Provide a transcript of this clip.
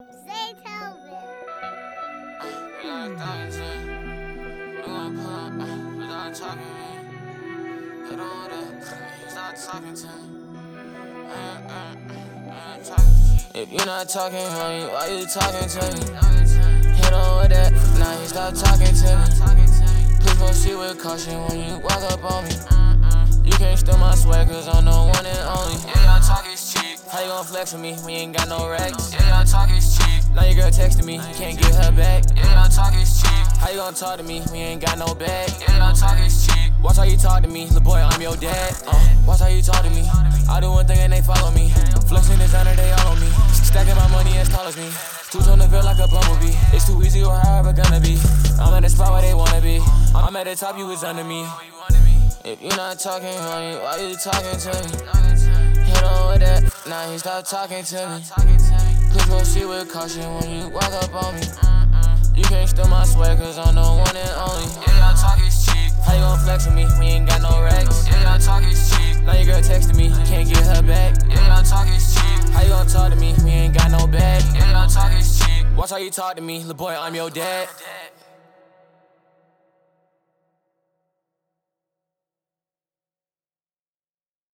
Say Telvin. You wanna put, without talking to me. Hit on that, talking to me. Talking to me. If you're not talking, honey, why you talking to me? Hit on with that, now you stop talking to me. Please proceed with caution when you walk up on me. You can't steal my swag, cause I'm the one and only. Yeah, y'all talk is cheap. How you gon' flex with me when you ain't got no racks? Yeah, talk is cheap. Now your girl texting me, you can't get her back. Yeah, talk is cheap. How you gonna talk to me We ain't got no bag? Yeah, talk is cheap. Watch how you talk to me, little boy, I'm your dad. Uh, watch how you talk to me. I do one thing and they follow me. Flexing designer, they all on me. Stacking my money as tall as me. Two tone to feel like a bumblebee. It's too easy or however gonna be. I'm at the spot where they wanna be. I'm at the top, you was under me. If you're not talking, honey, why you talking to me? Hit on with that, now he stop talking to me. Please proceed with caution when you walk up on me. You can't steal my swag, cause I'm the one and only. Yeah, y'all talk is cheap. How you gon' flex with me you ain't got no racks? Yeah, y'all talk is cheap. Now your girl texting me, can't get her back. Yeah, y'all talk is cheap. How you gon' talk to me you ain't got no bag? Yeah, y'all talk is cheap. Watch how you talk to me, little boy, I'm your dad.